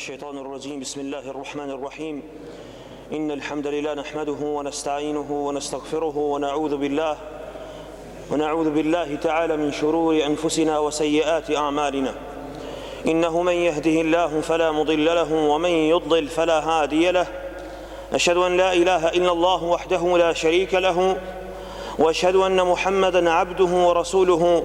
الشيطان الرجيم بسم الله الرحمن الرحيم إن الحمد لله نحمده ونستعينه ونستغفره ونعوذ بالله ونعوذ بالله تعالى من شرور أنفسنا وسيئات أعمالنا إنه من يهده الله فلا مضل له ومن يضلل فلا هادي له أشهد أن لا إله إلا الله وحده لا شريك له وأشهد أن محمدا عبده ورسوله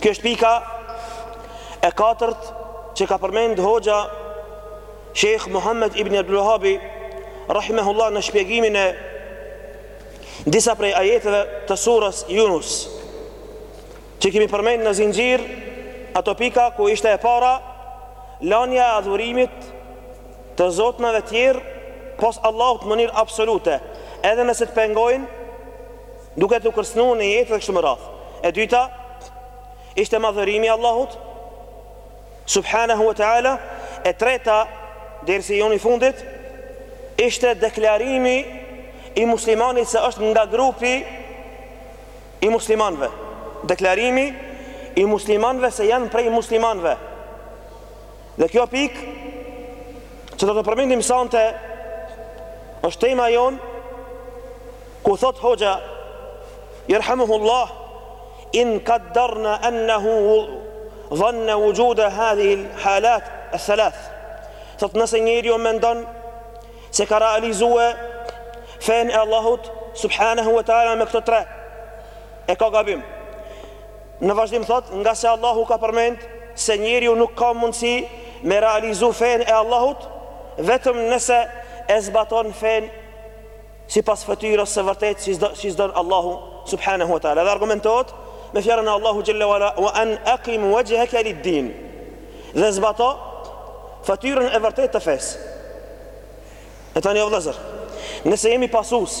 Kjo është pika e katërt që ka përmend hoxha Sheikh Muhammed ibn Abdul Wahhabi rahimahullah në shpjegimin e disa prej ajeteve të surës Yunus. Që kemi përmend në zinxhir ato pika ku ishte e para lanja e adhurimit të zotnave të tjerë pos Allahut në mënyrë absolute, edhe nëse të pengojnë Duke t'u kërcënuar në jetë dhe kështu me radhë. E dyta ishte madhërimi i Allahut subhanahu wa taala, e treta dersi jonë i fundit ishte deklarimi i muslimanit se është nga grupi i muslimanëve. Deklarimi i muslimanëve se janë prej muslimanëve. Dhe kjo pikë që do ta përmendim sonte është tema jonë ku thot hoxha jerhamuhullah in qaddarna annahu dhanna wujud hadhihi halat eth-thalath thot nëse njeri o mendon se ka realizue fen e Allahut subhanahu wa ta'ala me këto tre e ka gabim Në vazhdim thotë, ngase Allahu ka përmendë se njeriu nuk ka mundësi me realizu fenë e Allahut vetëm nëse e zbaton fenë sipas fëtyrës së vërtetë siç do siç don Allahu subhanahu wa taala. Dhe argumentohet me fjalën e Allahu xhalla wala wa an aqim wajhaka lid-din. Dhe zbato fëtyrën e vërtetë të fesë. E tani o vëllezër, nëse jemi pasus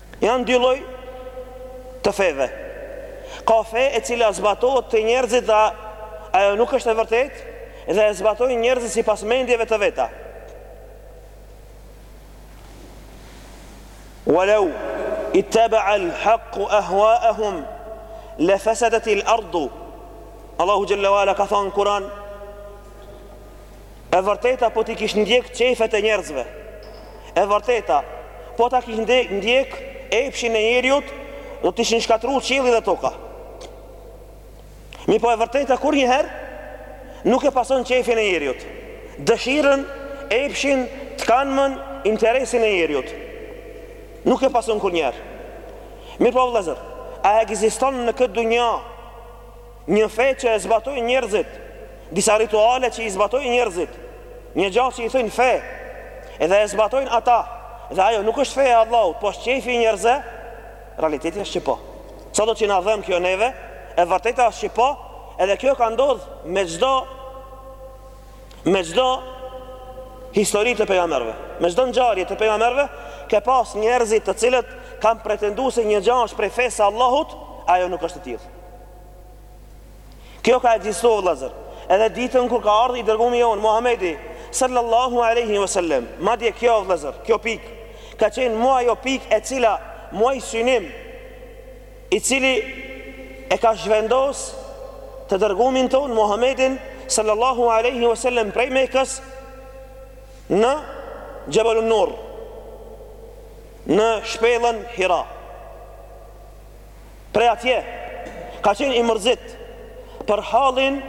Janë dy lloj të feve. Ka fe e cila zbatohet te njerëzit dhe ajo nuk është e vërtetë dhe e zbatojnë njerëzit sipas mendjeve të veta. Walau ittaba'a al-haqqu ahwa'ahum la fasadat al-ardu. Allahu xhalla wa'ala ka thënë në Kur'an E vërteta po t'i kish ndjek qejfet e njerëzve E vërteta Po ta kish ndjek, ndjek epshin e njeriut Do të ishin shkatërru qielli dhe toka Mirëpo e vërteta kurnjëherë Nuk e pason qejfin e njeriut Dëshirën, epshin, tëkanëmën, interesin e njeriut Nuk e pason kurnjëherë Mirëpo vëllezër A ekziston në këtë dunja Një fe që e zbatojnë njerëzit, disa rituale që i zbatojnë njerëzit, një gjë që i thonë fe, edhe e zbatojnë ata, dhe ajo nuk është feja e Allahut, po është qejfi i njerëzve, realiteti është që po. Sado që na dhemb kjo neve, e vërteta është që po, edhe kjo ka ndodh me çdo me çdo histori të pejgamberëve, me çdo ngjarje të pejgamberëve, ka pas njerëzit të cilët kanë pretenduar se një gjë është prej fesë së Allahut, ajo nuk është e tillë. Kjo ka ekzistu vëllazër, edhe ditën kur ka ardhur i dërgumi jonë Muhamedi sallallahu alaihi wasallam. Madje kjo vëllazër, kjo pikë ka qenë mu ajo pikë e cila mu ai synim i cili e ka zhvendos të dërgumin tonë Muhamedin sallallahu alaihi wasallam prej Mekës në Xhebelun Nur në shpellën Hira. Prej atje ka qenë i mërzit për hallin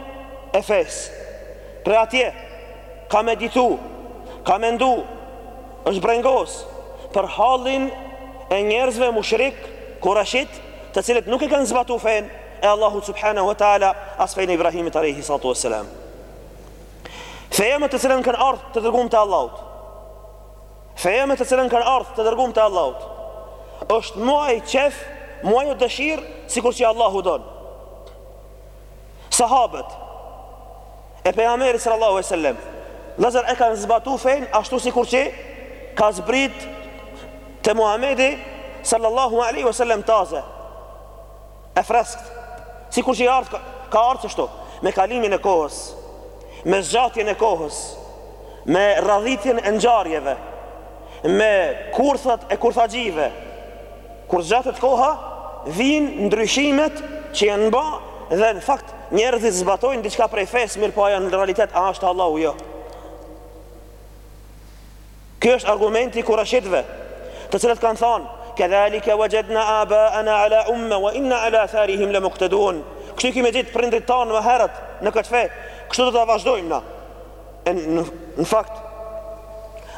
e fesë. Prej atje ka meditu, ka mendu, është brengos për hallin e njerëzve mushrik, kureshit, të cilët nuk e kanë zbatu fenë e Allahut subhanahu wa taala as fenë e Ibrahimit alejhi sallatu wa selam. Feja me të cilën kanë ardhë të dërgumt e Allahut. Feja me të cilën kanë ardhë të dërgumt e Allahut, është mu ai qef, mu ajo dëshirë, sikur që Allahu don. Sahabët e pejgamberit sallallahu alaihi wasallam, vllazër e kanë zbatu fenë, ashtu sikur që ka zbrit te Muhammedi, sallallahu alaihi wasallam taze E freskët, sikur që i ardhë, ka ardhë qështu, me kalimin e kohës, me zgjatjen e kohës, me radhitjen e ngjarjeve, me kurthat e kurthaxhive. Kur zgjatet koha, vijnë ndryshimet që janë ba dhe në fakt njerëzit zbatojnë diçka prej fesë, mirëpo ajo në realitet a është e Allahut jo. Ky është argumenti i Kurejshitëve, të cilët kanë thënë, Kedhalike wajadna aba'ana ala umme wa inna ala atharihim la muqtadun. Kështu i kemi gjetë prindërit tanë më herët në këtë fe, kështu do ta vazhdojmë na. Në fakt,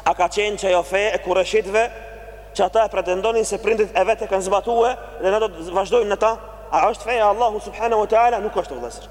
a ka qenë qajo fe e Kurejshitëve që ata e pretendonin se prindërit e vet e kanë zbatue dhe na do të vazhdojmë në ta? A është feja e Allahut subhanahu wa taala nuk është vëllazër.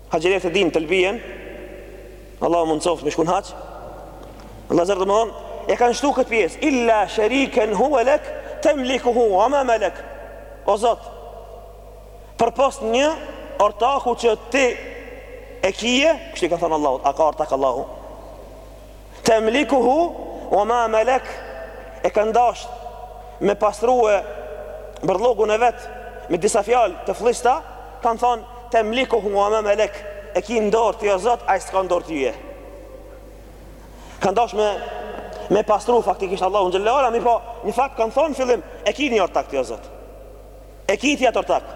Haxhilerët e dinë telbijen Allahu na mundësoftë me shku në haxh Vëllazër dhe me thonë E kanë shtu këtë pjesë Illa shëriken huve lek Temlikuhu ve ma melek O Zot Përpos një Ortaku që ti E kije Kështu i kanë thonë Allahut A ka ortak Allahu Temlikuhu wa ma malak e kanë dashtë me pastrue bërlogun e vet me disa fjalë të flliqta, kanë thonë temlikuhu wa ma malak e ki në dorë ti o Zot ai s'të ka në dorë tyje. Kanë dashtë me e pastru faktikisht Allahun xhelle ve ala, mirëpo në fakt kanë thonë fillim e ki një ortak ti o Zot. E ki ti atë ortak.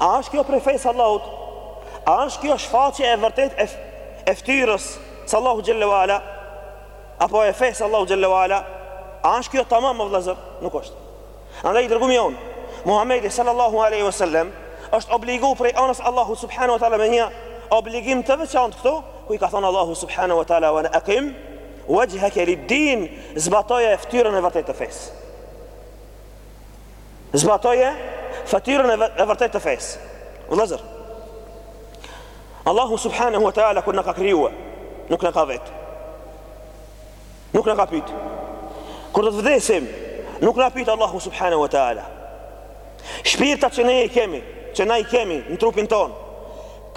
A është kjo prej fesë Allahut? A është kjo shfaqje e vërtet e, e ftyrës së Allahu xhelle ve ala? Apo e fesë Allahu xhelle ve ala? A është kjo tamam vllezër? Nuk është. Andaj i dërgumi jonë, Muhammedi sallallahu aleyhi wa sallam, është obligu prej anës Allahu subhanu wa ta'la me një obligim të veçantë këtu, ku i ka thonë Allahu subhanu wa ta'la wa an akim waxhheke lid-din, zbatoje ftyrën e vërtet të fesë. zbatoje fëtyrën e vërtet të fesë. Vëllezër, Allahu subhanahu wa ta'ala kur na ka krijue, nuk na ka vet. Nuk na ka pyt. Kur do të vdesim, nuk na pyt Allahu subhanahu wa ta'ala. Shpirtat që ne i kemi, që ne i kemi në trupin tonë,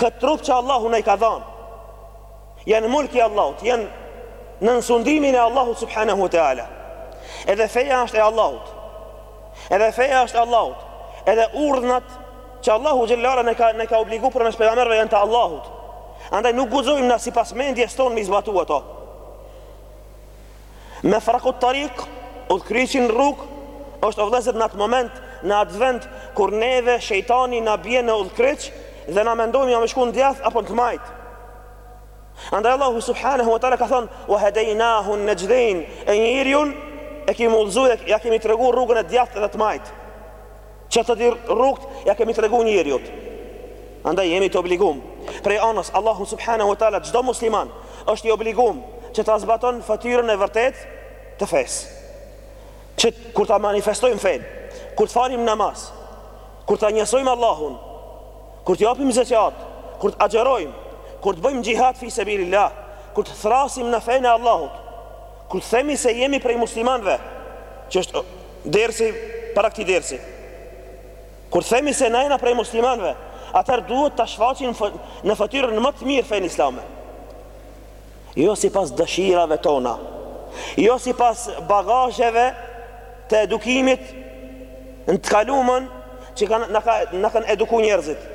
këtë trup që Allahu na i ka dhanë, Janë mulk i Allahut, janë nën sundimin e Allahut subhanahu wa taala. Edhe feja është e Allahut. Edhe feja është e Allahut. Edhe urdhnat që Allahu xhelle ala na ka na ka obligu përmes pejgamberëve janë të Allahut. Andaj nuk guxojmë na sipas mendjes tonë me i zbatu ato. Mefrakut tarik, udhëkryqi n'rrugë, është o vëllezër në atë moment, në atë vend, kur neve, shejtani, na bje në udhëkryq, dhe na mendojmë ja me shku në djathtë, apo në të majtë. Andaj Allahu subhanahu wa taala ka thënë: "Wa hadaynahu an-najdayn", e njeriun e kemi udhëzu, ia kemi tregu rrugën e djathtë dhe të majtë. Që të dy rrugët ia kemi tregu njeriut. Andaj jemi të obligum prej anës Allahu subhanahu wa taala çdo musliman është i obligum që ta zbaton fëtyrën e vërtetë të fesë. Që kur ta manifestojmë fenë, kur të falim namaz, kur ta njësojmë Allahun, Kur të japim zeqat, kur të agjerojmë, kur të bëjmë xhihad fi sebilillah, kur të thrrasim në fenë e Allahut, kur të themi se jemi prej muslimanëve, që është dersi para këtij dersi. Kur të themi se na jena prej muslimanëve, atëherë duhet ta shfaqim në fytyrën më të mirë fenë islame. jo sipas dëshirave tona, jo sipas bagazheve të edukimit në të kaluamën që kanë na ka na kanë eduku njerëzit.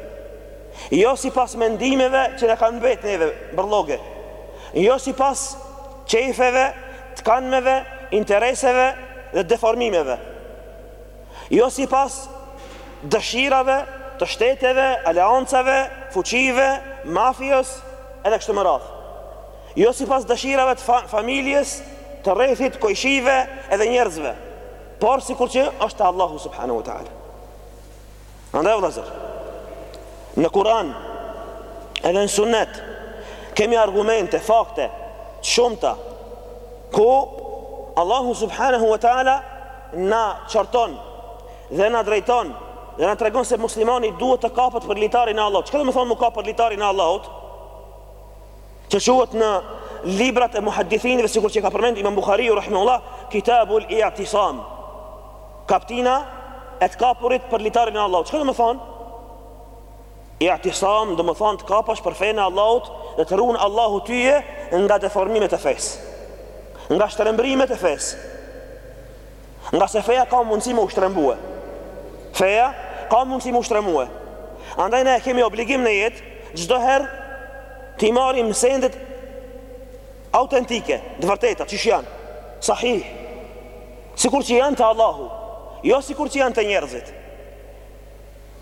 Jo sipas mendimeve që na kanë mbet neve bërllogje. Jo sipas qejfeve, tekaneve, intereseve dhe deformimeve. Jo sipas dëshirave të shteteve, aleancave, fuqive, mafies edhe kështu me radhë. Jo sipas dëshirave të familjes, të rrethit, kojshive edhe njerëzve, por sikur që është te Allahu subhanahu wa taala. Andaj vëllazër, në Kur'an edhe në Sunnet kemi argumente, fakte të shumta ku Allahu subhanahu wa taala na qorton dhe na drejton dhe na tregon se muslimani duhet të kapet për litarin e Allahut. Çka domethonë me u kap për litarin e Allahut? që quhet në librat e muhaddithinëve sikur që ka përmend Imam Buhariu rahimahullah Kitabul I'tisam kaptina e të kapurit për litarin e Allahut çka domethonë I'tisam domethonë të kapash për fenë e Allahut dhe të run Allahu tyje nga deformimet e fesë nga shtrembrimet e fesë Nga se feja ka mundësi me u shtrembue Feja ka mundësi me u shtrembue Andaj ne e kemi obligim në jetë Çdo herë T'i marrim sendet Autentike Të vërteta qysh janë Sahih Sikur që janë te Allahu Jo sikur që janë te njerëzit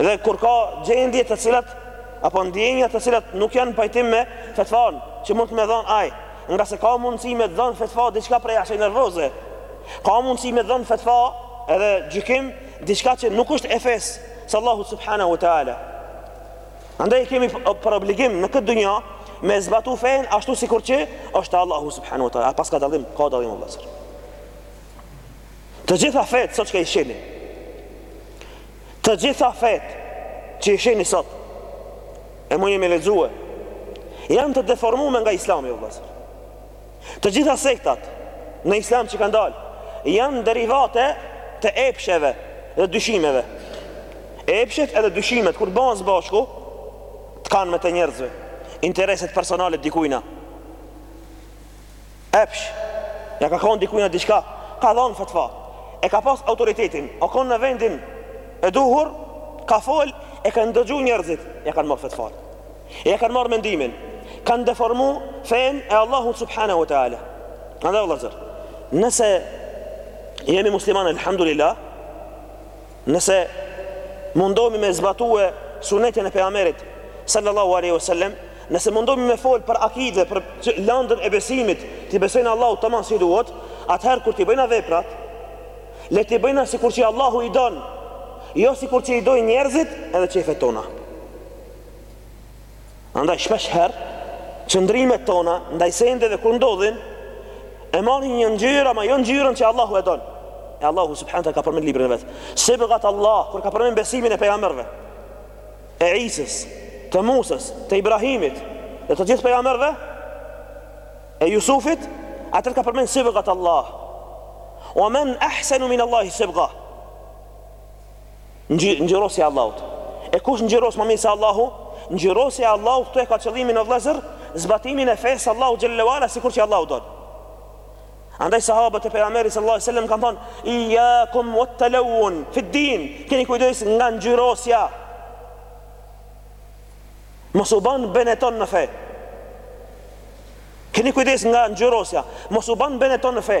Dhe kur ka gjendje të cilat apo ndjenja të cilat nuk janë në pajtim me fetvanë që mund të me dhonë ai, nga se ka mundësi me dhonë fetva diçka prej asaj nervoze, ka mundësi me dhonë fetva edhe gjykim diçka që nuk është e fesë së Allahu subhanahu wa taala. Andaj kemi për obligim në këtë dynja me zbatu fenë ashtu sikur që është Allahu subhanahu wa taala. A po s'ka dallim, ka dallim vëllazër. Të gjitha fetë sot që i shihni. Të gjitha fetë që i shihni sot e mundemi me i lexue janë të deformume nga Islami vëllazër. Të gjitha sektat në Islam që kanë dalë janë derivate të epsheve dhe dyshimeve. Epshet edhe dyshimet kur bahen së bashku tekat e njerëzve intereset personale dikujna. Epsh. Ia ka kon dikujna diçka, ka dhanë fetva. E ka pas autoritetin, o kon në vendin e duhur, ka fol, e kanë dëgju njerëzit, ia kanë marr fetvanë. Ia kanë marr mendimin. Kanë deformu fenë e Allahut subhanahu wa taala. Andaj vëllazër, nëse jemi musliman elhamdulillah, Nëse mundomi me zbatue sunetin e pejgamberit sallallahu alaihi wasallam, nëse mundomi me fol për akide, për landën e besimit, t'i besojna Allahut tamam si duhet, atëherë kur t'i bëjna veprat, le t'i bëjna sikur që Allahu i don, jo sikur që i dojnë njerëzit edhe qejfet tona. Andaj shpesh herë qëndrimet tona ndaj sendeve kur ndodhin e marrin një ngjyrë ama jo ngjyrën që Allahu e don. E Allahu subhanahu ka përmend librin e vet. Sibgat Allah kur ka përmend besimin e pejgamberëve. E Isës, të Musës, të Ibrahimit, dhe të gjithë pejgamberëve e Jusufit, atëherë ka përmend sibgat Allah. Wa man ahsanu min Allah sibga. Ngjyrosja e Allahut. E kush ngjyros më mirë se Allahu? Ngjyrosja e Allahut këtu e ka qëllimin o vëllezër, zbatimin e fesë së Allahut xhelle ue ala sikur që Allahu don. Andaj sahabët e pejgamberit sallallahu alajhi wasallam kanë thënë: "Iyyakum wat-talawun fi ad-din." Keni kujdes nga ngjyrosja. Mos u ban beneton në fe. Keni kujdes nga ngjyrosja. Mos u bën beneton në fe.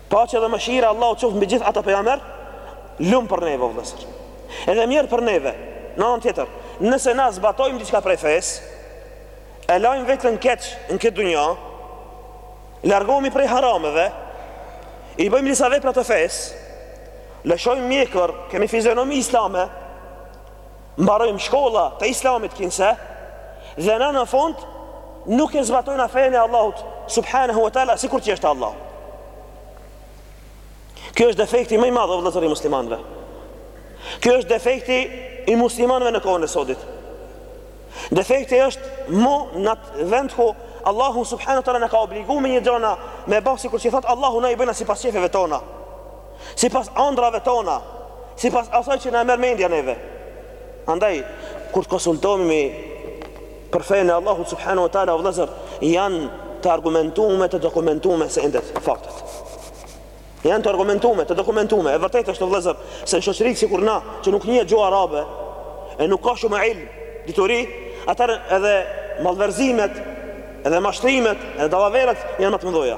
Paqja edhe mëshira e Allahut qoftë mbi gjithë ata pejgamberë, lum për neve o vëllezër. Edhe mjerë për neve. Në anën tjetër, nëse na zbatojmë diçka prej fesë, e lajmë veten keq në këtë dunja, largohemi prej harameve, i bëjmë disa vepra të fesë, lëshojmë mjekër, kemi fizionomi islame, Mbarojmë shkolla të Islamit kinse dhe na në fund nuk e zbatojna fejën e Allahut subhanahu wa taala sikur qi e deshi Allahu. Kjo është defekti më i madh o vëllezër i muslimanëve. Kjo është defekti i muslimanëve në kohën e sodit. Defekti është mu n'at vend ku Allahu subhanahu wa taala na ka obligu me një gja na me ba sikur qi thotë Allahu na i bëna sipas qefeve tona. sipas andrrave tona, sipas asaj që na e merr mendja neve. Andaj, kur të konsultohemi për fenë e Allahut subhanahu wa taala, o vëllezër, janë të argumentume, të dokumentume sendet, faktet. Janë të argumentume, të dokumentume. E vërtetë është o vëllezër se në shoqëri sikur na, që nuk njihet gjuha arabe, e nuk ka shumë ilm, dituri, atëherë edhe malverzimet, edhe mashtrimet, edhe dallaveret janë më të mëdhaja.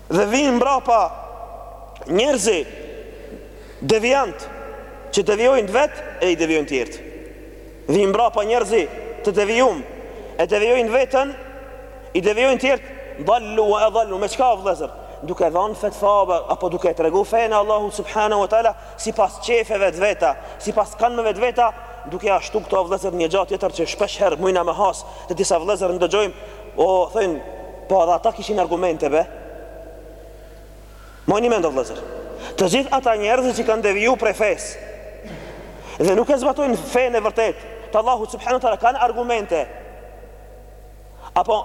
Dhe vijnë mbrapa njerëzit devijantë që devijojnë vetë e i devijojnë tjerët. Vijnë mbrapa njerëz të devijum e devijojnë veten, i devijojnë tjerët, dallu e adallu, me çka vëllezër? duke dhanë fetva apo duke e tregu fenë e Allahut subhanahu wa teala sipas qefeve të veta sipas kandeve të veta duke ashtu këto vëllezër një gja tjetër që shpesh herë mujna me has te disa vëllezër ndëgjojmë O thojnë po edhe ata kishin argumente be Mbani mend o vëllezër Të gjithë ata njerëzit që kanë deviju prej fes Dhe nuk e zbatojnë fenë e vërtetë Të Allahut subhanahu wa taala kanë argumente A po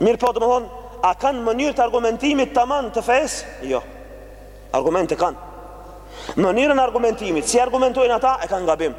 Mirëpo domethënë A kanë mënyrë të argumentimit taman të fes Jo Argumente kanë Mënyrën e argumentimit Si argumentojnë ata e kanë gabim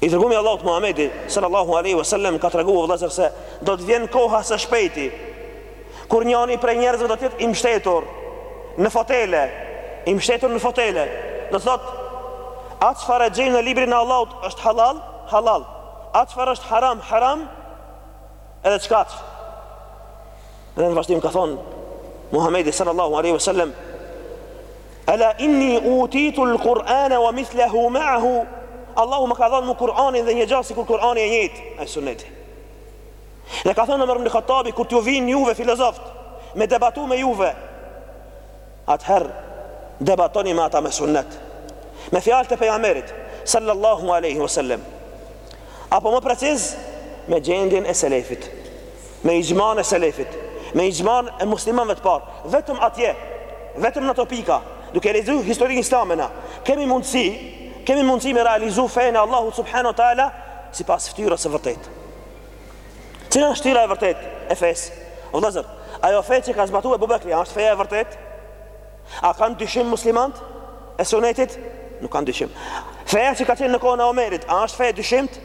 I dërgumi i Allahut Muhammedi Sallallahu aleyhi wa sallam Ka tregu o vëllezër se Do të vjen koha së shpejti Kur njani prej njerëzve do të jetë i mshtetur Në fotele I mshtetur në fotele Do të thotë Atë çfarë e gjejmë në librin e Allahut është halal Halal Atë çfarë është haram Haram Edhe çka Dhe në vazhdim ka thonë Muhammedi Sallallahu aleyhi wa sallam Ela inni utitu l'Kur'ane wa mithlehu ma'ahu Allahu ma ka dhënë mu Kur'anin dhe një gja sikur Kur'ani e njëtë Ai sunneti Dhe ka thënë Omer ibn Hattabi kur t'ju vijnë juve filozofët Me debatu me juve Atëherë debatoni me ata me sunnet Me fjalët e pejgamberit Sallallahu aleyhi wa sallem Apo më preciz Me gjendjen e selefit me ixhman e selefit, me ixhman e muslimanëve të parë, vetëm atje, vetëm n'ato pika, duke e lexu historinë islame ne, kemi mundësi, kemi mundësi me realizu fejën e Allahu subhanehu ta'ala, sipas ftyrës së vërtetë. Cila është ftyra e vërtetë e fesë? O vllezër, ajo fe që ka zbatu Ebu Bekri, a është feja e vërtetë? A kanë dyshim muslimanët e sunetit? Nuk kanë dyshim. Feja që ka qenë në kohën e Omerit, a është fe e dyshimtë?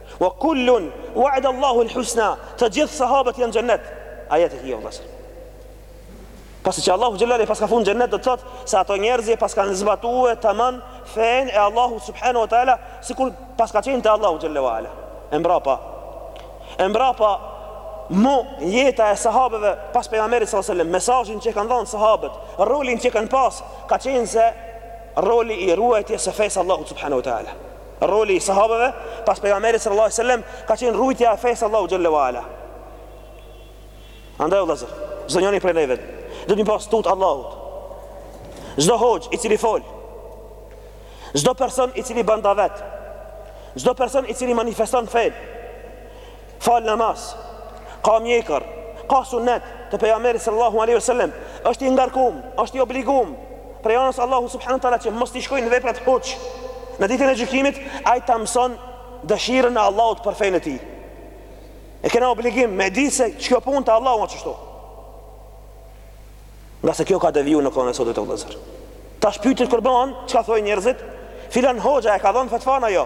Wa kullun wa'ada Allahu al-husna, të gjithë sahabët janë në xhennet. Ajeti vëllezër. Pasi që Allahu xhelle ve ala i paska fut n' xhennet do të thotë se ato njerëz e paskan zbatu tamam fenë e Allahut subhanahu wa taala sikur paska qenë te Allahu xhelle ve ala. E mbrapa. E mbrapa mu jeta e sahabeve pas pejgamberit sallallahu alajhi wasallam, mesazhin që kanë dhënë sahabët, rolin që kanë pas, ka qenë se roli i ruajtjes së fesë s'Allahut subhanahu wa taala. Roli i sahabeve pas pejgamberit sallallahu alaihi wasallam ka qenë rujtja e fesë Allahu xhelle ve ala. Andaj vëllezër, çdonjëri prej neve do të me ja pas tutën Allahut. Çdo hoxhë i cili fol, çdo person i cili bën davet, çdo person i cili manifeston fenë, Fal namaz. Ka mjekër, ka sunnet të pejgamberit sallallahu alaihi wasallam, është i ngarkuar, është i obliguar prej anës Allahu subhanahu wa taala që mos t'i shkojnë veprat hoç. Në ditën e gjykimit ai ta mësojë dëshirën e Allahut për fenë e tij. E kena obligim me dit se kjo punë te Allahu a është kështu. Ngase kjo ka deviju në kohën e sotit vëllezër Tash pyt kurban, çka thojnë njerëzit Filan hoxha e ka dhonë fetfanë jo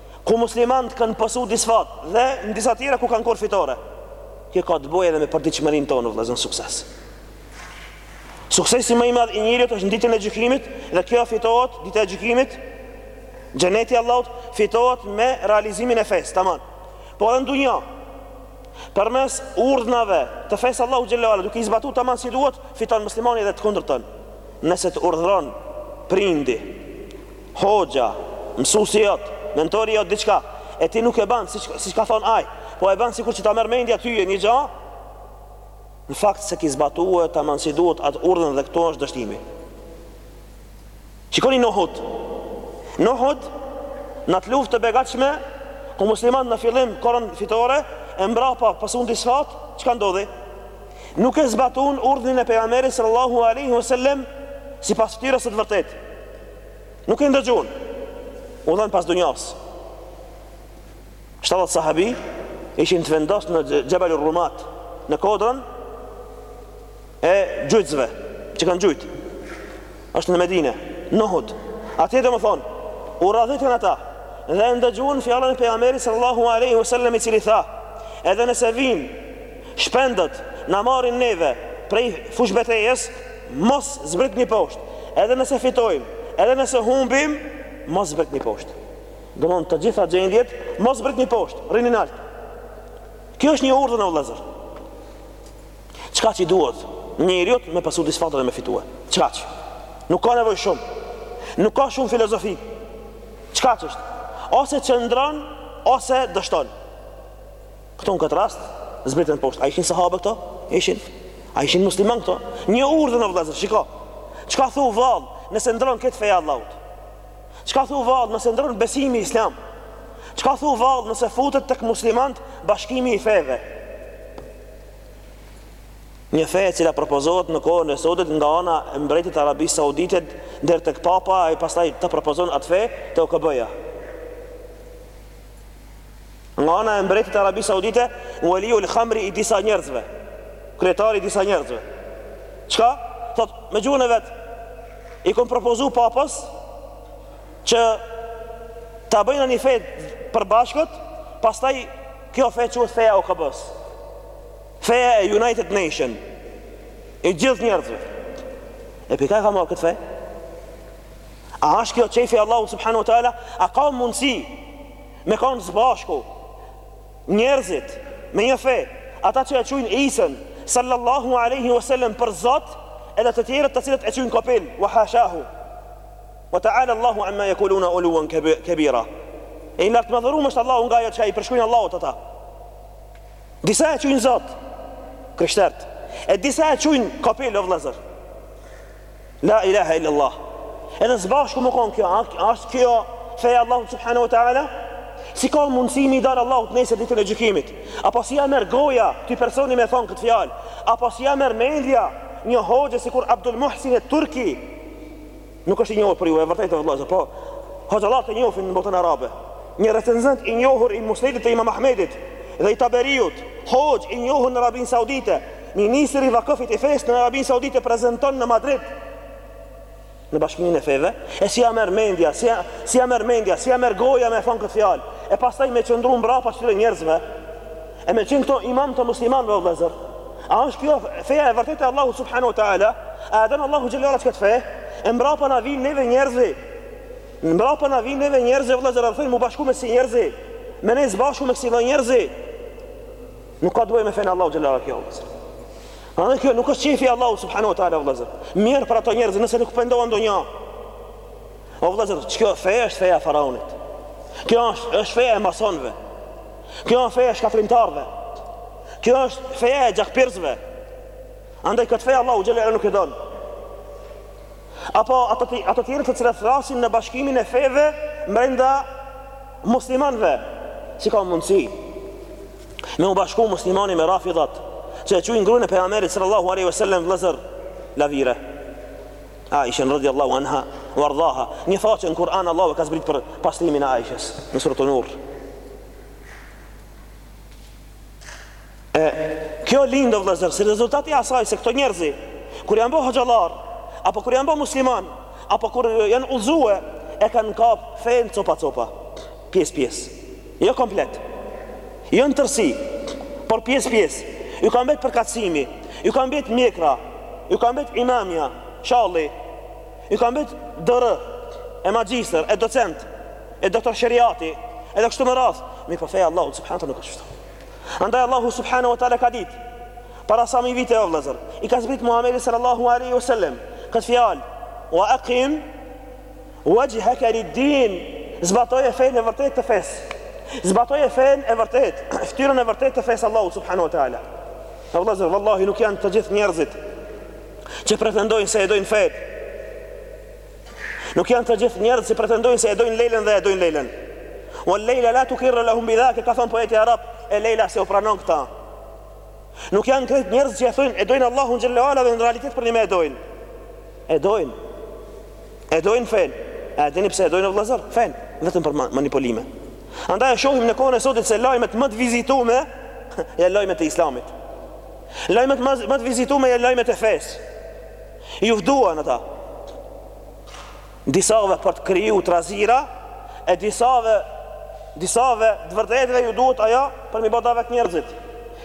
ku muslimanët kanë pësu disfatë dhe në disa tjera ku kanë korr fitore. Kjo ka të bëjë edhe me përditshmërinë tonë vëllazën sukses. Suksesi më i madh i njeriut është në ditën e gjykimit dhe kjo fitohet dita e gjykimit. Xheneti i Allahut fitohet me realizimin e fesë, tamam. Po edhe në dunja. Përmes urdhnave të fesë Allahu xhelle ve ala, duke i zbatuar tamam si duhet, fiton muslimani edhe të kundërtën. Nëse të urdhëron prindi Hoxha, mësusi jot, mentori jot diçka, e ti nuk e ban siç siç ka thonë ai, po e ban sikur që ta merr mendja tyje një gjë, në fakt s'e ki zbatue taman si duhet atë urdhën dhe këtu është dështimi. Shikoni n'Uhud. N'Uhud në atë luftë të begatshme ku muslimanët në fillim korrën fitore e mbrapa pasun disfatë, çka ndodhi? Nuk e zbatun urdhën e pejgamberit sallallahu alaihi wasallam sipas fytyrës së të vërtetë. Nuk e ndëgjuan. U dhanë pas dunjas. Shtatë sahabi ishin të vendosë në Xhebelur Rumat, në kodrën e gjujtësve, që kanë gjujtë. është në Medine, në Uhud. Atje domethënë, u radhitën ata, dhe ndëgjuan fjalën e pejgamberit sallallahu aleyhi u sallem i cili tha, edhe nëse vijnë, Shpendët na marrin neve prej fushëbetejës, mos zbritni poshtë. Edhe nëse fitojmë, edhe nëse humbim, mos zbritni poshtë. Domthon të gjitha gjendjet, mos zbritni poshtë, rrini nalt. Kjo është një urdhër o vëllezër. Qekaq i duhet njeriut me pasu disfatë dhe me fitue. Qekaq. Nuk ka nevojë shumë. Nuk ka shumë filozofi. Qekaq është. Ose qëndron, ose dështon. Këto në këtë rast zbritën poshtë. A ishin sahabe këto? Ishin. A ishin musliman këto? Një urdhën o vëllazër, shiko. Çka thu vallë, nëse ndrron këtë feja e Allahut. Çka thu vallë, nëse ndrron besimi islam. Çka thu vallë, nëse futet tek muslimant bashkimi i feve. Një fe e cila propozohet në kohën e sotit nga ana e mbretit të Arabisë Saudite deri tek papa ai pastaj ta propozon atë fe te OKB-ja. nga ana e mbretit të Arabisë Saudite, Waliul Khamri i disa njerëzve, kryetari i disa njerëzve. Çka? Thot, me gjuhën e vet, i kom propozu papës që ta bëjnë një fe të përbashkët, pastaj kjo fe quhet feja e OKB-së. Feja e United Nation, i gjithë njerëzve. E pi kah e ka marrë këtë fe? A është kjo qejfi i Allahut subhanahu wa ta'ala? A ka mundësi Me kon së bashku njerëzit me një fe, ata që e quajnë Isën sallallahu alejhi wa sellem për Zot edhe të tjerët të cilët e quajnë kopil, wa hashahu wa ta'ala Allahu amma yaquluna uluwan kabira. E i lartmadhërum është Allahu nga ajo çka i përshkruajnë Allahut ata. Disa e quajnë Zot, krishterët, e disa e quajnë kopil o vëllezër. La ilaha illa Allah. Edhe së bashku me konë kjo, a është kjo feja e Allahut subhanahu wa ta'ala? Si ka mundësi mi dalë Allahut nesër ditën e gjykimit? Apo si ja merr goja këtij personi me thonë këtë fjalë? Apo si ja merr mendja një hoxhë sikur Abdul Muhsin et-Turki? Nuk është i njohur për ju, e vërtetë vëllezër, po hoxhallarët e njohin në botën arabe. Një recenzent i njohur i Musnedit të imam Ahmedit dhe i Taberiut, hoxhë i njohur në Arabinë Saudite, Ministri i Vakëfit i Fesë në Arabinë Saudite prezanton në Madrid, në Bashkimin e Feve, e si ja merr mendja, si ja, si ja merr mendja, si ja merr goja me thon këtë fjalë, e pastaj me qëndru mbrapa qëtyre njerëzve, e me qenë këto imam të muslimanëve o vëllezër. A është kjo feja e vërtetë e Allahut subhanahu wa taala? A e don Allahu xhele ve ala këtë fe? E mbrapa na vijnë neve njerëzi. Mbrapa na vijnë neve njerëzi vëllezër, thonë mu bashku me ksi njerëzi. Me nejt së bashku me ksi lloj njerëzi. Nuk ka të bëjë me fenë e Allahut xhele ve ala kjo vëllazër. Andaj kjo nuk është feja e Allahut subhanahu wa taala o vëllazër. Mjerë për ato njerëz nëse nuk pendohen ndonjë. O vëllazër, kjo fe është feja e faraonit. Kjo është është feja e masonëve. Kjo është feja e shkatrimtarëve. Kjo është feja e gjakpirzëve. Andaj këtë fe Allahu xhele ve ala nuk e don. Apo ato të ato tjerë të cilat thrrasin në bashkimin e feve brenda muslimanëve. Si ka mundësi? Me u bashku muslimani me rafidat Që e qujnë grunë e pejgamberit sallallahu aleyhi ve sellem vllezër Lavire Aishen radi Allahu anha ve erdaha Një faqe në Kur'an Allahu e ka zbrit për pastrimin e Aishes Në suretu Nur E kjo lind o vllezër Si rezultat i asaj se këto njerëzi Kur janë bo hoxhallarë Apo kur janë bo musliman Apo kur janë udhëzue E kanë kap fenë copa copa Pjesë pjesë. Jo komplet. Jo në tërësi. Por pjesë pjesë. Ju ka mbet përkatësia. Ju ka mbet mjekra. Ju ka mbet imamja. Shalli. Ju ka mbet dr. E magjister. E docent. E doktor sheriati. Edhe kështu me radhë. Mirëpo feja e Allahut subhanahu nuk është shtu. Andaj Allahu subhanahu wa ta'ala ka dit. Para sa mijë vite o vllezër. I ka zbrit Muhammedit sallallahu alaihi wa sallam. Këtë fjalë. Wa akim. Wajhaka lid-din, Zbatoje fenë e vërtetë të fesë. Zbatoje fenë e vërtetë, fytyrën e vërtetë të fesë së Allahut subhanahu wa taala. O vëllazër, vallahi nuk janë të gjithë njerëzit që pretendojnë se e dojnë fetë. Nuk janë të gjithë njerëzit që pretendojnë se e dojnë lejlen dhe e dojnë lejlen. Wa Lejla la tukirru lahum bidhaka, ka thonë poeti arab, e lejla s'jau pranon këta. Nuk janë krejt njerëzit që e thonë e dojnë Allahun xhele ve ala dhe në realitet përnjëmend e dojnë. E dojnë. E dojnë fen A e dini pse e dojnë o vlëzër? Fen Vetëm për manipolime Andaj e shohim në kohën e sotit se lajmet më të vizitume janë lajmet e islamit Lajmet më të vizitume janë lajmet e fes Ju vduan ata Disave për të kriju trazira E disave Disave të vërtetve ju duhet ajo Për mi bo davet njerëzit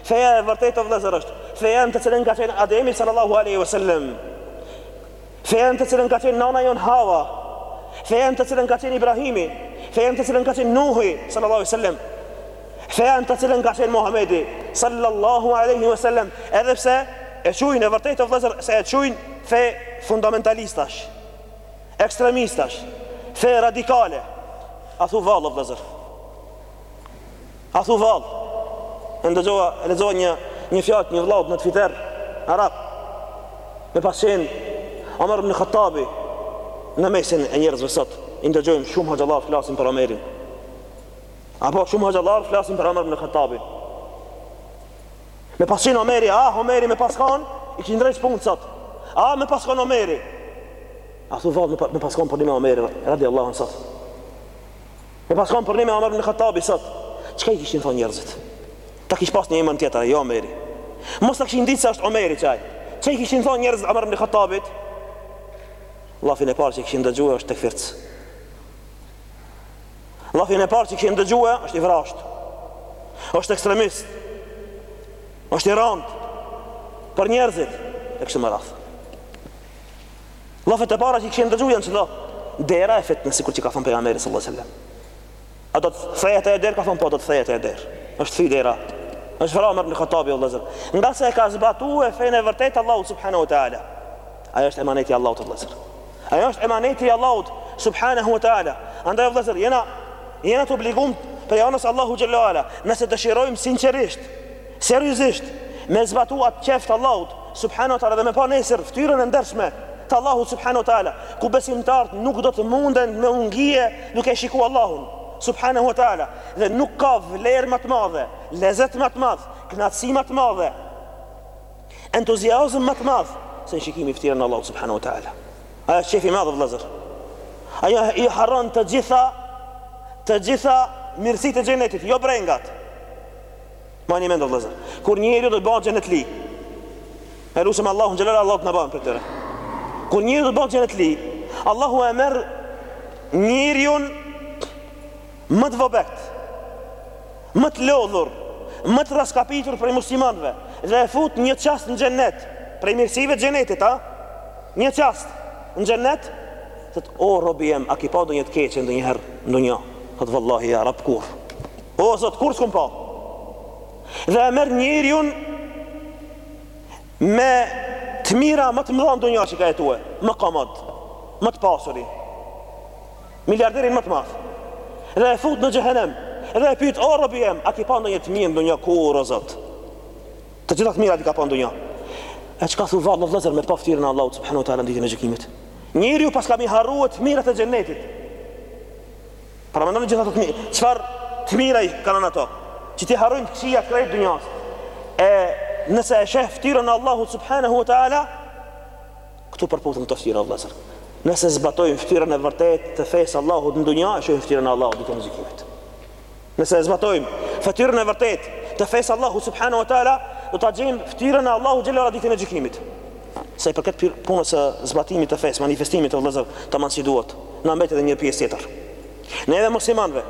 Feja e vërtet o vlezër është Feja në të cilën ka qenë Ademi sallallahu aleyhi wa sallam Feja në të cilën ka qenë nana jonë Hava, feja në të cilën ka qenë Ibrahimi, feja në të cilën ka qenë Nuhi sallallahu alaihi wasallam, feja në të cilën ka qenë Muhamedi sallallahu alaihi wasallam, edhe pse e qujnë e vërtetë vëllezër se e qujnë fe fundamentalistash, ekstremistash, fe radikale. A thu vallë vëllezër? A thu vallë, e ndëgjova, e lexova një një fjalë të një vëllaut në Twitter arab. Me pas qenë Omer ibn Khattabi në mesin e njerëzve sot, i ndëgjojmë shumë hoxhallar flasin për Omerin. Apo shumë hoxhallar flasin për Omer ibn Khattabi. Me pas qenë Omeri, a Omeri me pas kanë, i kishin drejtë punë sot. A me pas kanë Omeri. A thu vallë me pas kanë përnime Omeri, radiallahu anhu sot. Me pas kanë përnime Omer ibn Khattabi sot. Çka i kishin thonë njerëzit? Ta kish pas një imam tjetër, jo Omeri. Mos ta kishin ditë se është Omeri qaj. Çka i kishin thonë njerëzit Omer ibn Khattabit? Llafin e parë që kishin dëgjue është tekfirc. Llafin e parë që kishin dëgjue është i vrazhd. Është ekstremist. Është i rënd për njerëzit e kështu me radhë. Llafet e para që i kishin dëgju janë se dera e fitnë, sikur që ka thënë pejgamberi sallallahu alajhi wasallam. A do të thehet ajo derë? Ka thënë po do të thehet ajo derë. Është thirr dera. Është vrarë Omer ibn Khattabi o vëllezër. Ngase e ka zbatuar fenë e vërtetë Allahut subhanahu wa taala. Ajo është emaneti i Allahut vëllezër. Ajo është emaneti i Allahut subhanahu wa taala. Andaj vëllezër jena jena të obligum prej anës Allahut xhelle ve ala, nëse dëshirojmë sinqerisht Seriozisht, me zbatu atë që i thotë Allahut, subhanahu wa taala dhe me pa nesër ftyrën e ndershme të Allahut subhanahu wa taala, ku besimtarët nuk do të munden me u ngije duke e shiku Allahun, subhanahu wa taala, dhe nuk ka vlerë ma të madhe, lezet ma të madh, kënaqësi ma të madhe, entuziazëm ma të madh se shikimi në ftyrën e Allahut subhanahu wa taala. Ai është qef i madh vëllazër. Ai i harron të gjitha të gjitha mirësitë e xhenetit, jo brengat. Mbani mend o vëllezër, kur njeriu do të bëhet xhenetli. E lusim Allahun xhele xhelaluhu të na bëjë prej tyre. Kur njeriu do të bëhet xhenetli, Allahu e merr njeriun më të vobekt, më të lodhur, më të raskapitur prej muslimanëve dhe e fut një çast në xhenet, prej mirësive të xhenetit, a? Një çast në xhenet, thotë o robi jem, a ke pa ndonjë të keqe ndonjëherë në dunja? Thotë vallahi ja Rab kurr. O zot kurr s'kom pa dhe e merr njeriun me të mira më të mëdha në dunja që ka jetue ma komod më të pasuri miliarderin më të madh dhe e fut në xhehenem dhe e pyet o robi jem a ki pa ndonjë të mirë në dunja kurr o zot të gjitha të mirat që i ka pa në dunja e çka thu vallë vëllazër me pa ftyrën e Allahut subhanahu wa taala ditën e gjykimit njeriu paska me i harrue të mirat e xhenetit Pra mendoni gjithë ato të mira, çfarë të mira janë ato, që t'i harrojnë të këqijat krejt dynjas. E nëse e sheh fytyrën e Allahut subhanahu wa taala, këtu përputhen këto fytyra vëllezër. Nëse zbatojmë fytyrën e vërtet të fesë Allahut në dynja, e shohim fytyrën e Allahut ditën e gjykimit. Nëse zbatojmë fytyrën e vërtet të fesë Allahut subhanahu wa taala, do ta gjejmë fytyrën e Allahut xhelal ditën e gjykimit. Sa i përket punës së zbatimit të fesë, manifestimit të saj vëllezër, tamam si duhet. na mbet edhe një pjesë tjetër. Neve muslimanëve,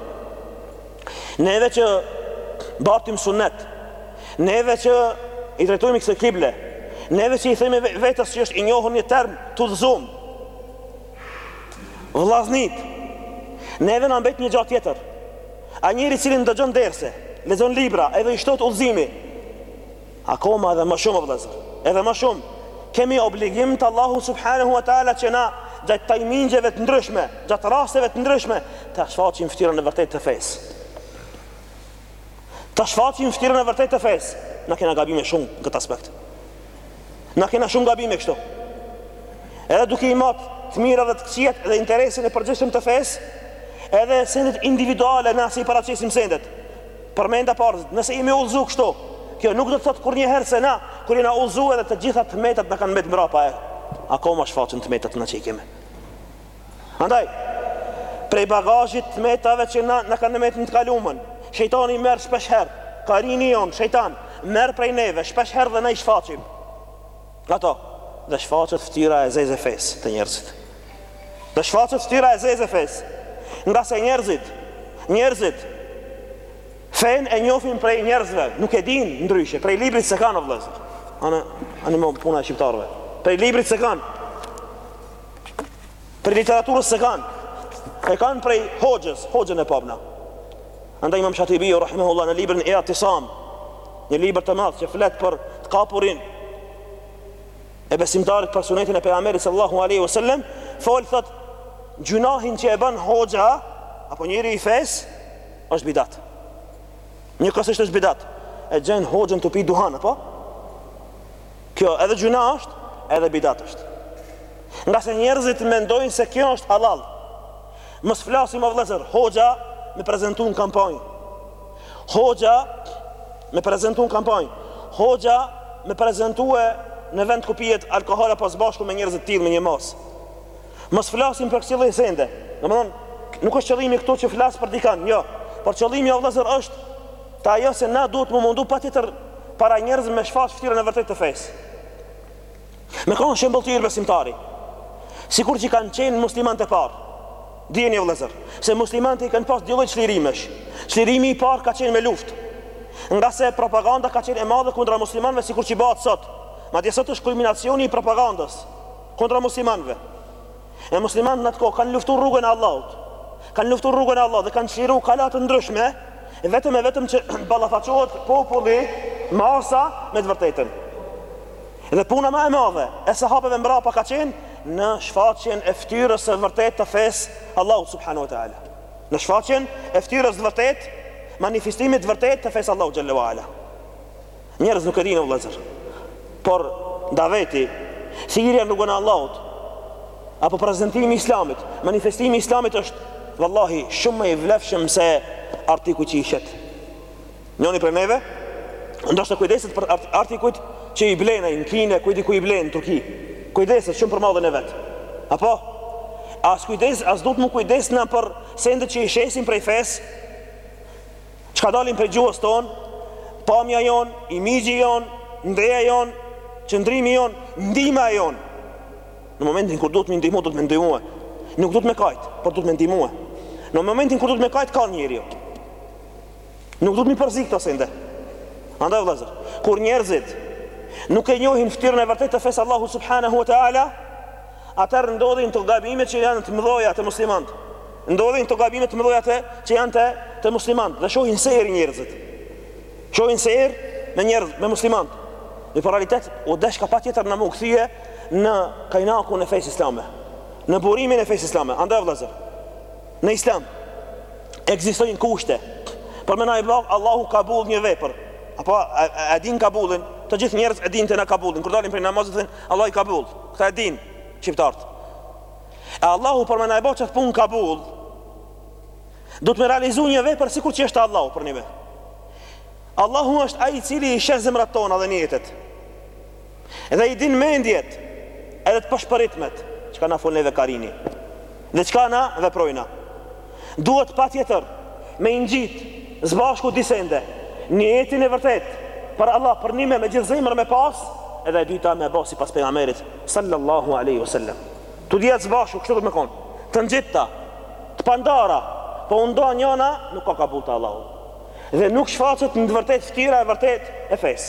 neve që bartim sunnet, neve që i drejtohemi kësaj kible, neve që i themi vetes që është i njohur një term të udhëzum, vëllaznit, neve na mbet një gja tjetër, a njeri i cili ndëgjon derse, lexon libra, edhe i shtohet udhëzimi, Akoma edhe ma shumë o vëllezër, edhe ma shumë, kemi obligim te Allahut subhanehu wa ta'ala që na, gjatë tajmingjeve të ndryshme, gjatë rasteve të ndryshme, ta shfaqim fytyrën e vërtetë të fesë. Ta shfaqim fytyrën e vërtetë të fesë. Na kena gabime shumë në këtë aspekt. Na kena shumë gabime kështu. Edhe duke i matë të mirat dhe të këqijat dhe interesin e përgjithshëm të fesë, edhe sendet individuale na si i paraqesim sendet. Përmenda parzit, nëse jemi udhëzu kështu, kjo nuk do të thotë kurrnjëherë se na, kur jena udhëzu edhe të gjitha të metat na kanë mbet mbrapa e, akoma shfaqen të metat na që i kemi. Andaj, prej bagazhit të metave që na, na kanë mbet në të kalumën, shejtani merr shpesherë, karini jonë, shejtan, merr prej neve, shpesherë dhe na i shfaqim. Ato, dhe shfaqet ftyra e zezë e fesë te njerëzit. Dhe shfaqet ftyra e zezë e fesë. Ngase njerëzit, njerëzit, fenë e njofin prej njerëzve, nuk e din ndryshe, prej librit s'e kanë o vllezër. Ani, ani mo puna e shqiptarve. Prej librit s'e kanë. Prej literaturës s'e kanë, e kanë prej hoxhës, hoxhën e pabna. Andaj imam Shatibi, rahimehullah, në librin I'tisam, një libër të madh që flet për të kapurin e besimtarit për sunetin e pejgamberit salallahu alejhi ve selem, fol thotë, gjynahin që e bën hoxha, apo njeri i fesë, është bidat. Njëkohësisht është bidat. E gjen hoxhën tu pi duhan, apo? Kjo edhe gjynah është, edhe bidat është. Ngase njerëzit mendojnë se kjo është hallall. Mos flasim o vëllezër, hoxha me prezentu në kampanjë. Hoxha me prezentu në kampanjë. Hoxha me prezentue në vend ku pijet alkohol apo së bashku me njerëz të tillë me një masë. Mos flasim për kësi lloj sende. Domthon, nuk është qëllimi këtu që flas për dikën, jo. Por qëllimi o vëllazër është ta ajo se na duhet të mundu patjetër para njerëzve me shfaq fytyrën e vërtetë të fesë. Me kanë shembull i besimtari. Sikur që kanë qenë muslimanët e parë. Dijeni o vëllazër, se muslimanët i kanë pas dy lloj çlirimesh. Çlirimi i parë ka qenë me luftë. Ngase propaganda ka qenë e madhe kundra muslimanëve sikur që bëhet sot. Madje sot është kulminacioni i propagandës. Kundra muslimanëve. E muslimanët në atë kohë kanë luftu n'rrugën e Allahut. Kanë luftu n'rrugën e Allahut dhe kanë çliru kala të ndryshme, vetëm e vetëm që ballafaqohet populli masa me të vërtetën. Dhe puna ma e madhe e sahabëve mbrapa ka qenë në shfaqjen e fytyrës së vërtetë të fesë Allahut subhanahu wa taala. Në shfaqjen e fytyrës së vërtetë, manifestimit të vërtetë të fesë Allahut xhel-le ue ala. Njerëz nuk e dinë o vëllezër por daveti thirrja në rrugën e Allahut apo prezentimi i Islamit, manifestimi i Islamit është vallahi shumë ma i vlefshëm se artikujt që i shet. Njoni prej neve ndoshta kujdeset për art artikujt që i blen ai në Kinë, ku diku i blen në Turqi. Kujdeset shumë për mallin e vet. Apo a s'kujdes, a s'duhet m'u kujdes na për sendet që i shesin prej fesë. Çka dalin prej gjuhës tonë, pamja jonë, imixhi jonë, ndeja jonë, qëndrimi jonë, ndihma e jonë. Në momentin kur duhet me ndihmu, duhet me ndihmue. Nuk duhet me kajtë, por duhet me ndihmue. Në momentin kur duhet me kajtë, kan njeri jo. Nuk duhet m'i përzi këto sende. Andaj vëllezër, kur njerëzit nuk e njohin fytyrën e vërtetë të fesë Allahut subhanahu wa taala, atëherë ndodhin këto gabimet që janë të mëdhaja te muslimanët. Ndodhin këto gabime të mëdhajat që janë te muslimanët dhe shohin seri njerëzit. Shohin seri me njerëz me muslimanët. Në realitet u dashka patjetër na m'u kthye në kajnakun e fesë islame. Në burimin e fesë islame, andaj vëllezër. Në islam ekzistojnë kushte. Për me na i ba Allahu kabull një vepër. Apo a, a, a din kabullin? Të gjithë njerëzit e dinë te na kabullin. Kur dalin prej namazit thonë, Allah kabull. Këta e dinë shqiptarët. E Allahu për me na e bo qat punë kabul Duet me realizu një vepër sikur që është Allahu përnime Allahu është ai i cili i sheh zemrat tona dhe nijetet Dhe i din mendjet Edhe të pëshpëritmet Çka na fol neve karini Dhe çka na veprojna Duhet patjetër me i ngjit zbashku dy sende nijetin e vërtet për Allah përnime me gjithë zemër me pas edhe e dyta me bo sipas pejgamberit sallallahu alaihi wasallam t'dyjat zbashku kështu duet me kon të ngjita të pandara po u nda njana nuk ka kabul te Allahu dhe nuk shfaqet në të vërtet ftyra e vërtet e fes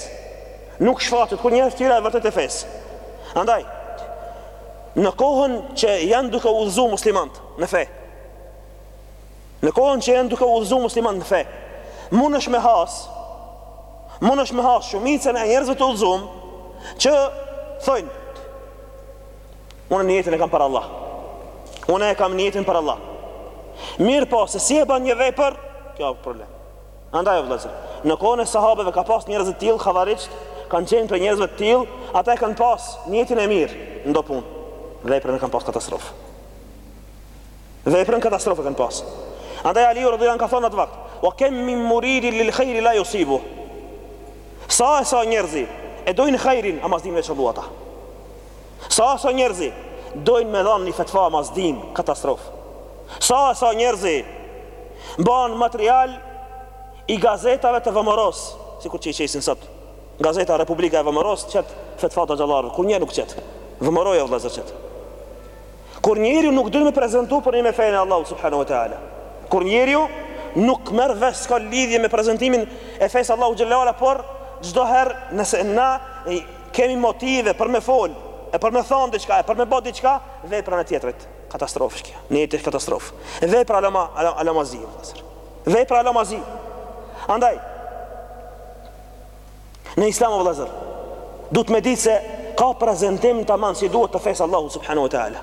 nuk shfaqet kurnjëherë ftyra e vërtet e fes andaj në kohën që janë duke udhëzu muslimant në fe. Në kohën që janë duke udhëzuar muslimanët në fe, mundesh me has, mundesh me has shumicën e njerëzve të udhëzuar që thonë Unë nijetin e kam për Allah Unë e kam nijetin për Allah Mirëpo, se si e ban një vepër Kjo e problem Andaj o vëllezër Në kohën e sahabeve ka pas njerëz të tillë Havarixhët kanë qenë prej njerëzve të tillë Ata e kanë pas nijetin e mirë Ndo punë Veprën e kanë pas katastrofë Veprën katastrofë kanë pas. Andaj Aliu radhiyallahu anhu ka thënë n'at vakt, "Wa kam min muridin lil khair la yusibu." Sa e sa njerëzi e dojnë hajrin, ama s'din me çëllu ata. Sa e sa njerëzi dojnë me dhanë një fetva, ama s'din katastrofë. Sa e sa njerëzi u banë material i gazetave të VMRO-së, sikur që i qesin sot. Gazeta Republika e VMRO-së qet fetfat hoxhallarëve, kurnjëherë nuk qet. VMRO-ja o vëllezër qet. Kur njeriu nuk din me prezantu përnime fenë e Allahut subhanahu wa taala. Kur njeriu nuk merr vesh s'ka lidhje me prezantimin e fesë Allahu xhele ue ala, por çdo herë nëse na kemi motive për me fol, e për me thon diçka, e për me bë diçka, veprën e tjetrit. Katastrofë është kjo. Në jetë katastrofë. Vepra alamazi. Vepra alamazi. Andaj Në Islam o vëllazër, duhet me ditë se ka prezantim tamam si duhet të fesë Allahu subhanahu wa taala.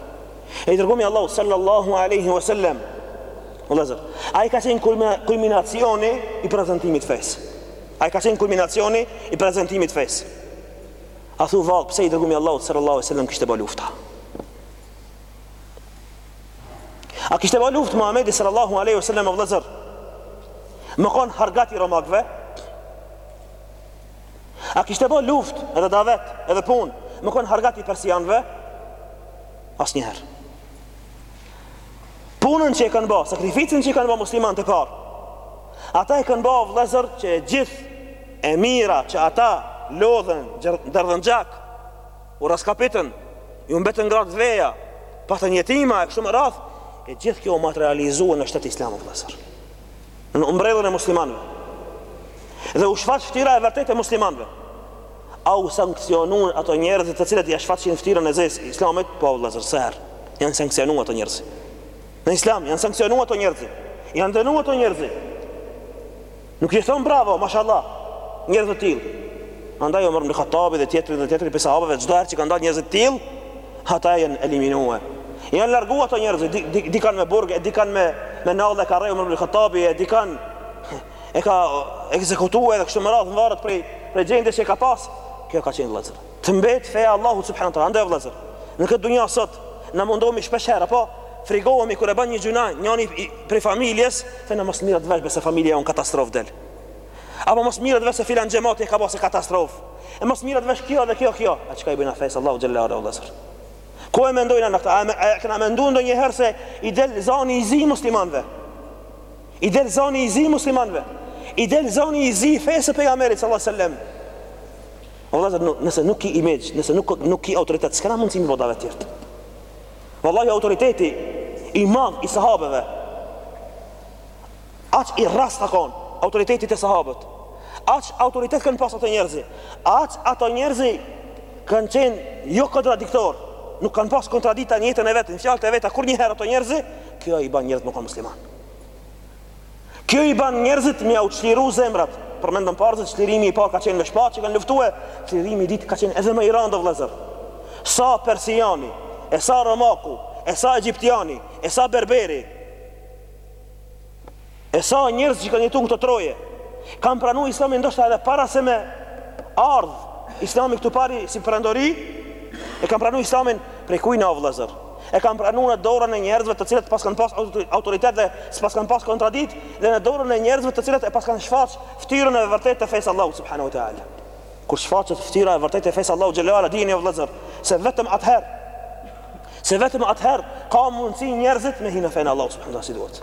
I dërgumi i Allahut sallallahu alaihi wasallam. O vëllazër, ai ka qenë kulminacioni i prezantimit të fesë. Ai ka qenë kulminacioni i prezantimit të fesë. A thu vallë pse i dërgumi i Allahut sallallahu alaihi wasallam kishte bë lufta? A kishte ba luft Muhamedi sallallahu alaihi wasallam o vëllazër? Me kon hargat i romakëve? A kishte ba luft edhe davet, edhe punë, me kon hargat i persianëve? Asnjëherë. Punën që e kanë ba, sakrificën që e kanë ba muslimanët e parë, ata e kanë ba o vëllazër që e gjithë e mira që ata lodhen derdhin gjak U rraskapitën, iu mbetën gratë veja, patën jetima e kështu me radhë, e gjithë kjo u materializua në shtet islam vëllazër. Në ombrellën e muslimanëve. Dhe u shfaq ftyra e vërtetë e muslimanëve. A u sanksionuan ato njerëz të cilët ia shfaqën ftyrën e zezë islamit? Po vëllazër, si herë. Janë sanksionuar ato njerëz. Në islam janë sanksionuar ato njerëz. Janë dënuar ato njerëz. Nuk i thon bravo, mashallah, njerëz të tillë. Andaj Omer ibn Khattabi dhe tjetri dhe tjetri prej sahabëve çdo herë që kanë dalë njerëz të tillë, ata janë eliminuar. Janë larguar ato njerëz, di, di, dikan me burg, e dikan me me nalle e ka rre Omer ibn Khattabi, e dikan e ka ekzekutuar edhe kështu me radhë varret prej prej gjendjes që ka pas. Kjo ka qenë vëllazër. Të mbetet feja e Allahut subhanahu wa taala. Andaj vëllazër, në këtë dunja sot na mundohemi shpesh herë, apo frigohemi kur e bën një gjynah, njëri prej familjes, thonë mos mirret vesh se familja jonë katastrofë del. Apo mos mirret vesh se filan xhemati e ka bërë katastrofë. E mos mirret vesh kjo dhe kjo kjo. A çka i bëjna fesë Allahu xhalla ala vëllazër. Ku e mendojna këta? A e kena mendu ndonjëherë se i del zani i zi muslimanve? I del zani i zi muslimanve? I del zani i zi fesë pejgamberit sallallahu sallam? O vëllazër nëse nuk ki imazh, nëse nuk nuk ki autoritet, s'ke mundësi me i bo davet tjertë. Vallahi autoriteti i madh i sahabeve, aq i theksun ka kon, autoriteti te sahabët, aq autoritet kanë pas ato njerëzi, aq ato njerëzi kanë qenë jo kontradiktor, nuk kanë pas kontradikta në jetën e vetë, në fjalët e veta, kur njëherë ato njerëzi, kjo i ban njerëzit me kon musliman. Kjo i ban njerëzit me jau çliru zemrat. Përmendëm parë se çlirimi i parë ka qenë me shpatë që kanë luftue, çlirimi i dytë ka qenë edhe më i rëndë vëllezër. Sa persiani, e sa romaku, e sa egjiptiani, e sa berberi, e sa njerëz që kanë jetu në këto troje, kanë pranu islamin ndoshta edhe para se me ardhë islami këtu pari si perandori, e kanë pranu islamin prej kujna o vëllezër. e kanë pranuar në dorën e njerëzve të cilët paskan pas autoritet dhe s'paskan pas kontradikt dhe në dorën e njerëzve të cilët e paskan shfaq ftyrën e vërtetë të fesë Allahu subhanahu wa taala. Kur shfaqet ftyra e vërtetë e fesë Allahu xhele ue ala dijeni o vëllezër se vetëm atëherë se vetëm atëherë ka mundësi njerëzit me hi në fenë e Allahu subhanahu wa taala si duhet.